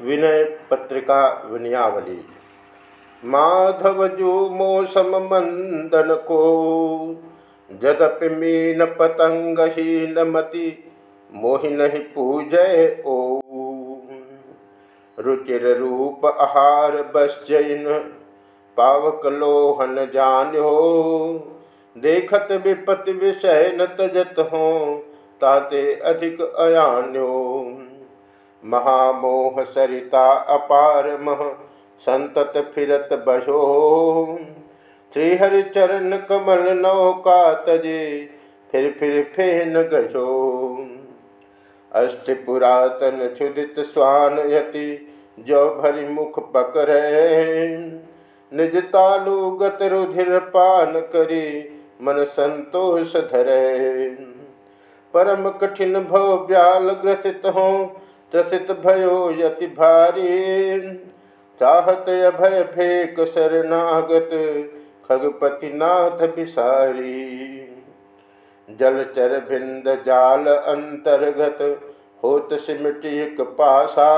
विनय पत्रिका विनयावली। माधव जो मौसम मंदन को, जदपि मीन पतंग ही नमति मोहिन ही पूजय ओ। रुचिर रूप आहार बस जैन, पावक लोहन जान्यो। देखत विपति विषय न तजत हो, ताते अधिक अयान्यो। महामोह सरिता अपार मह संतत फिरत बहो। श्रीहरिचरण कमल नौका तजे फिर फिर फेन गजो। अष्ट पुरातन क्षुदित स्वान यति, जो भरी मुख पकड़े निज तालु गत रुधिर पान करी, मन संतोष धरे। परम कठिन भव ब्याल ग्रसित हो त्रसित भयो यति भारी। चाहत अभय फेक शरणागत खगपति नाथ बिसारी जलचर भिंद जाल अंतर्गत, होत सिमट एक पासा।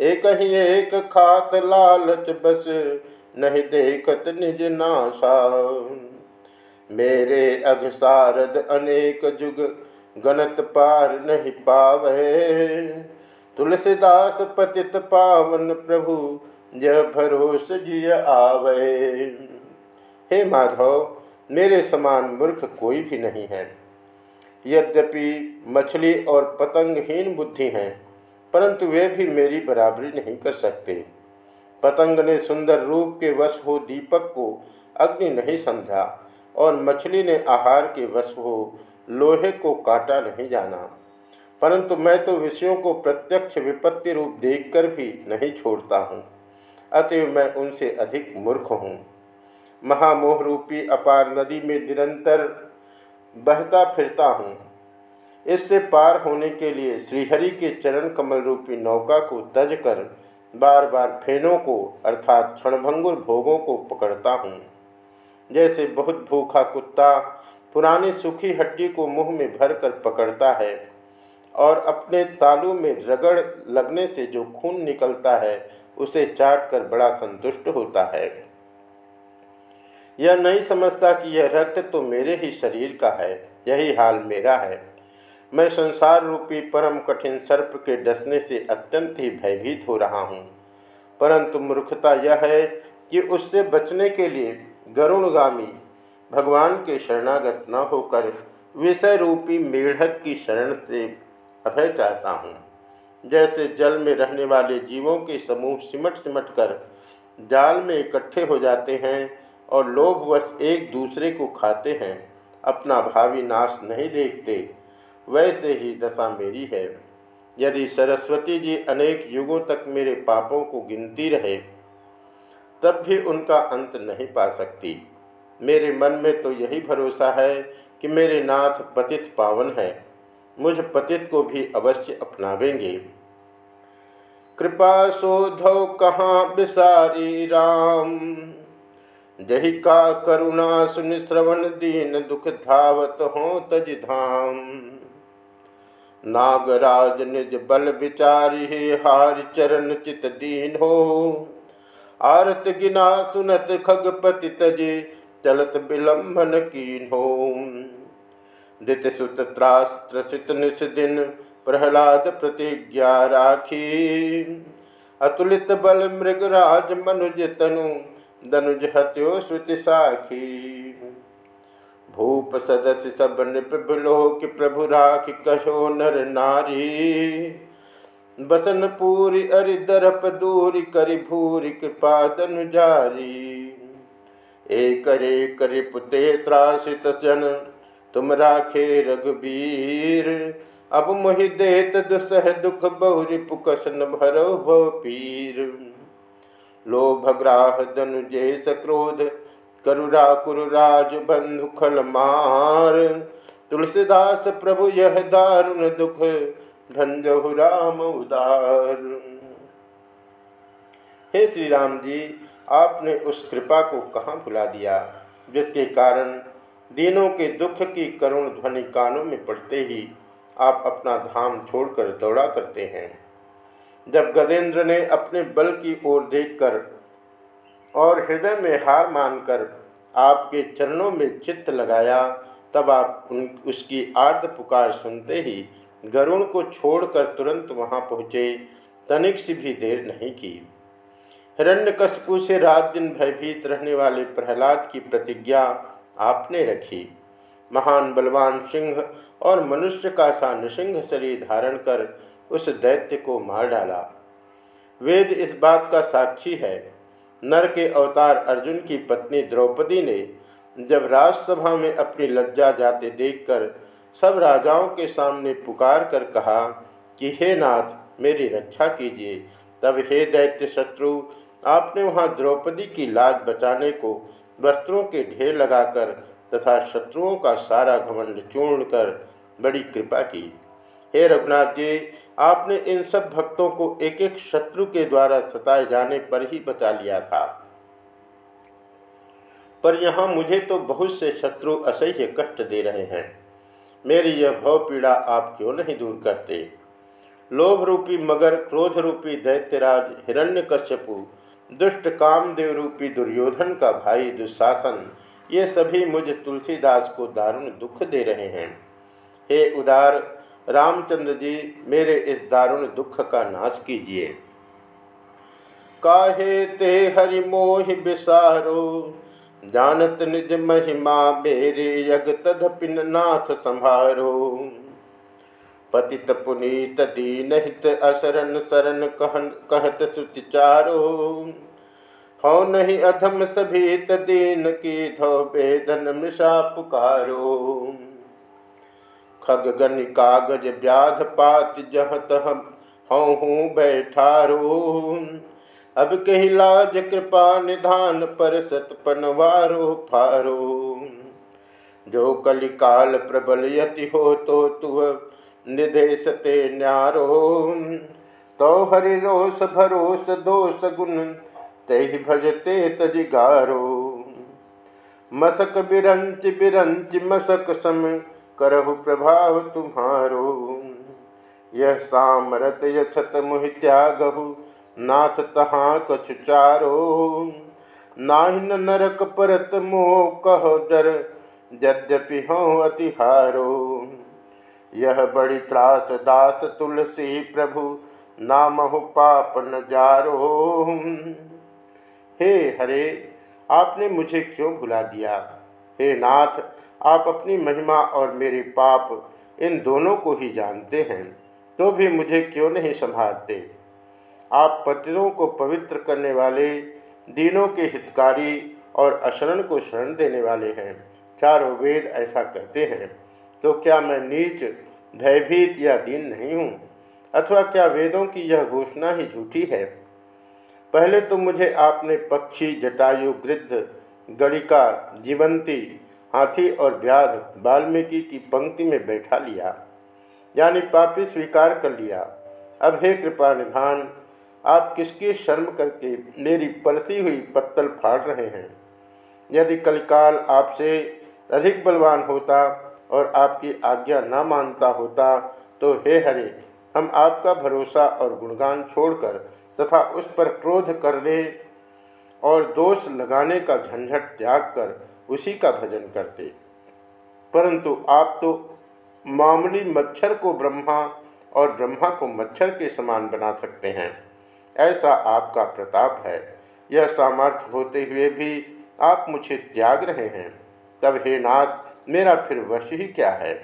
एक ही एक खात लालच बस, नहीं देखत निज नाशा मेरे अघसारद अनेक जुग गणत पार नहीं पावे तुलसीदास पतित पावन प्रभु, जय भरोस जिय आवे हे माधव, मेरे समान मूर्ख कोई भी नहीं है। यद्यपि मछली और पतंगहीन बुद्धि हैं, परंतु वे भी मेरी बराबरी नहीं कर सकते। पतंग ने सुंदर रूप के वश हो दीपक को अग्नि नहीं समझा, और मछली ने आहार के वश हो लोहे को काटा नहीं जाना। परंतु मैं तो विषयों को प्रत्यक्ष विपत्ति रूप देखकर भी नहीं छोड़ता हूँ। अतएव मैं उनसे अधिक मूर्ख हूँ। महामोह रूपी अपार नदी में निरंतर बहता फिरता हूँ। इससे पार होने के लिए श्रीहरि के चरण कमल रूपी नौका को तज कर बार बार फेनों को अर्थात क्षणभंगुर भोगों को पकड़ता हूँ। जैसे बहुत भूखा कुत्ता पुरानी सूखी हड्डी को मुँह में भर कर पकड़ता है और अपने तालू में रगड़ लगने से जो खून निकलता है, उसे चाट कर बड़ा संतुष्ट होता है। यह नहीं समझता कि यह रक्त तो मेरे ही शरीर का है, यही हाल मेरा है। मैं संसार रूपी परम कठिन सर्प के डसने से अत्यंत ही भयभीत हो रहा हूँ। परंतु मूर्खता यह है कि उससे बचने के लिए गरुणगामी भगवान के शरणागत न होकर विषय रूपी मेढक की शरण से अभय चाहता हूँ। जैसे जल में रहने वाले जीवों के समूह सिमट सिमट कर जाल में इकट्ठे हो जाते हैं और लोभवश एक दूसरे को खाते हैं, अपना भावी नाश नहीं देखते, वैसे ही दशा मेरी है। यदि सरस्वती जी अनेक युगों तक मेरे पापों को गिनती रहे, तब भी उनका अंत नहीं पा सकती। मेरे मन में तो यही भरोसा है कि मेरे नाथ पतित पावन है। मुझ पतित को भी अवश्य अपनावेंगे। कृपा शोधो कहाँ बिसारी राम। जही का करुणा सुन श्रवण दीन दुख धावत हो तज धाम। नागराज निज बल विचारी हार चरण चित दीन हो। आरत गिना सुनत खगपति तजे चलत विलंबन कीन हो दित सुत त्रास्त्रसित निस दिन प्रहलाद प्रतिज्ञा राखी अतुलित बल मृगराज मनुज तनु दनुज हत्यो श्रुति साखी भूप सदस्य सब नृप कि प्रभु राख कहो नर नारी. बसन पूरी अरि दरप दूरी करि भूरी कृपा दनु जारी एक एक रिपुते त्रासित जन, तुम राखे रघुबीर। अब मोहि देत दुसह दुख बहुरी पुकसन भरो भव पीर। लोभ ग्राह धनु जैस क्रोध करुरा कुरुराज बंधु खल मार। तुलसीदास प्रभु यह दारुण दुख धनजहु राम उदार। हे श्री राम जी आपने उस कृपा को कहाँ भुला दिया? जिसके कारण दिनों के दुख की करुण ध्वनि कानों में पड़ते ही आप अपना धाम छोड़कर दौड़ा करते हैं। जब गजेंद्र ने अपने बल की ओर देखकर और हृदय में हार मानकर आपके चरणों में चित्त लगाया, तब आप उन, उसकी आर्द पुकार सुनते ही गरुण को छोड़कर तुरंत वहाँ पहुँचे। तनिक सी भी देर नहीं की। हिरण्यकशपु से रात दिन भयभीत रहने वाले प्रहलाद की प्रतिज्ञा आपने रखी। महान बलवान सिंह और मनुष्य का सा नृसिंह शरीर धारण कर उस दैत्य को मार डाला। वेद इस बात का साक्षी है। नर के अवतार अर्जुन की पत्नी द्रौपदी ने जब राजसभा में अपनी लज्जा जाते देखकर सब राजाओं के सामने पुकार कर कहा कि, हे नाथ, मेरी रक्षा कीजिए। तब हे दैत्य शत्रु, आपने वहाँ द्रौपदी की लाज बचाने को वस्त्रों के ढेर लगाकर तथा शत्रुओं का सारा घमंड चूर्ण कर बड़ी कृपा की। हे रघुनाथ जी, आपने इन सब भक्तों को एक एक शत्रु के द्वारा सताए जाने पर ही बचा लिया था। पर यहाँ मुझे तो बहुत से शत्रु असह्य कष्ट दे रहे हैं। मेरी यह भव पीड़ा आप क्यों नहीं दूर करते? लोभ रूपी मगर क्रोध रूपी दैत्यराज हिरण्यकश्यपु, दुष्ट कामदेव रूपी दुर्योधन का भाई दुशासन, ये सभी मुझ तुलसीदास को दारुण दुख दे रहे हैं। हे उदार रामचंद्र जी, मेरे इस दारुण दुख का नाश कीजिए। काहे ते हरि मोहि बिसारो, जानत निज महिमा मेरे यग तदपिन नाथ संभारो पतित पुनीत दीन हित असरन सरन कहन कहत सुचारो हो नहीं अधम सभी दीन की धो वेदन मृषा पुकारो। खग गन कागज़ व्याध पात जह तह हूँ बैठारो। अब कही लाज कृपा निधान पर सतपनवारो फारो। जो कलिकाल प्रबल यति हो तो तुह निदेशते न्यारो। तो हरि रोष, भरोस, दोष, गुण, ते भजते तजिगारो। मसक बिरंच बिरंच मसक सम, करहु प्रभाव तुम्हारो। यह सामरत यछत मुह त्यागहु, नाथ तहा कछुचारो नाहिन नरक परत मोह कह डर, यद्यपि हों अतिहारो। यह बड़ी त्रास दास तुलसी प्रभु, नामहु पाप न जारो। हे हरे, आपने मुझे क्यों भुला दिया? हे नाथ, आप अपनी महिमा और मेरे पाप इन दोनों को ही जानते हैं तो भी मुझे क्यों नहीं संभालते? आप पतिरों को पवित्र करने वाले, दीनों के हितकारी और अशरण को शरण देने वाले हैं। चारों वेद ऐसा कहते हैं। तो क्या मैं नीच, भयभीत या दीन नहीं हूँ? अथवा क्या वेदों की यह घोषणा ही झूठी है? पहले तो मुझे आपने पक्षी, जटायु गृद्ध गणिका, जीवंती, हाथी और व्याध, वाल्मीकि की पंक्ति में बैठा लिया, यानी पापी स्वीकार कर लिया। अब हे कृपा निधान आप किसकी शर्म करके मेरी पलसी हुई पत्तल फाड़ रहे हैं? यदि कलिकाल आपसे अधिक बलवान होता और आपकी आज्ञा न मानता होता तो हे हरे, हम आपका भरोसा और गुणगान छोड़कर तथा उस पर क्रोध करने और दोष लगाने का झंझट त्याग कर उसी का भजन करते। परंतु आप तो मामूली मच्छर को ब्रह्मा और ब्रह्मा को मच्छर के समान बना सकते हैं। ऐसा आपका प्रताप है। यह सामर्थ्य होते हुए भी आप मुझे त्याग रहे हैं। तब हे नाथ मेरा फिर वश ही क्या है?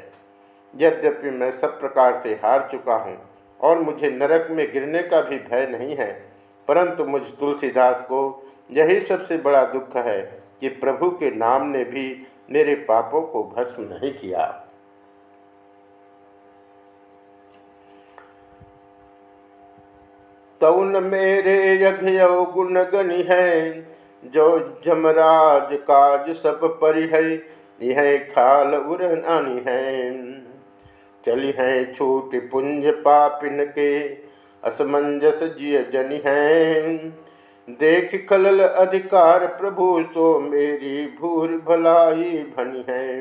यद्यपि मैं सब प्रकार से हार चुका हूँ और मुझे नरक में गिरने का भी भय नहीं है, परंतु मुझ तुलसीदास को यही सबसे बड़ा दुख है कि प्रभु के नाम ने भी मेरे पापों को भस्म नहीं किया। तउन मेरे यज्ञ गुण गणि है, जो जमराज काज सब परि है यह खाल उड़ानी है। चली है छूट पुंज पापिन के, असमंजस जिय जनि है। देख खलल अधिकार प्रभु, सो मेरी भूर भलाई भनी है।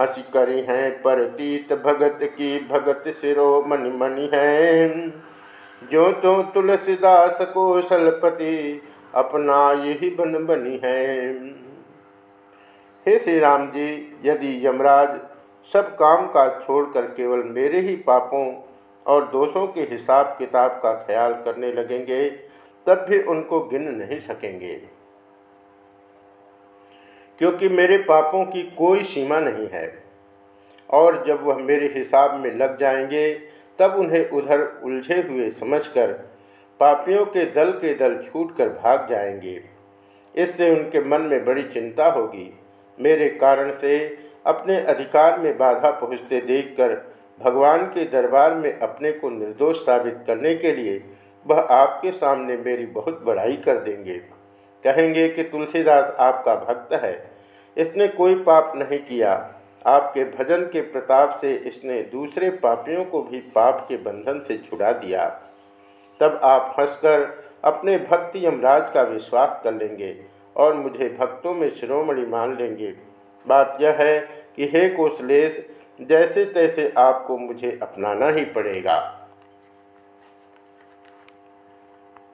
हँसी करी है परतीत भगत की, भगत सिरो मन मनि है। जो तो तुलसीदास कौशलपति अपना यही बन बनी है। हे श्री राम जी, यदि यमराज सब काम काज छोड़कर केवल मेरे ही पापों और दोषों के हिसाब किताब का ख्याल करने लगेंगे, तब भी उनको गिन नहीं सकेंगे। क्योंकि मेरे पापों की कोई सीमा नहीं है, और जब वह मेरे हिसाब में लग जाएँगे, तब उन्हें उधर उलझे हुए समझकर पापियों के दल के दल छूटकर भाग जाएँगे। इससे उनके मन में बड़ी चिंता होगी। मेरे कारण से अपने अधिकार में बाधा पहुँचते देखकर भगवान के दरबार में अपने को निर्दोष साबित करने के लिए वह आपके सामने मेरी बहुत बड़ाई कर देंगे। कहेंगे कि तुलसीदास आपका भक्त है। इसने कोई पाप नहीं किया। आपके भजन के प्रताप से इसने दूसरे पापियों को भी पाप के बंधन से छुड़ा दिया। तब आप हंसकर अपने भक्ति यमराज का विश्वास कर लेंगे। और मुझे भक्तों में शिरोमणि मान लेंगे। बात यह है कि हे कोशलेश जैसे तैसे आपको मुझे अपनाना ही पड़ेगा।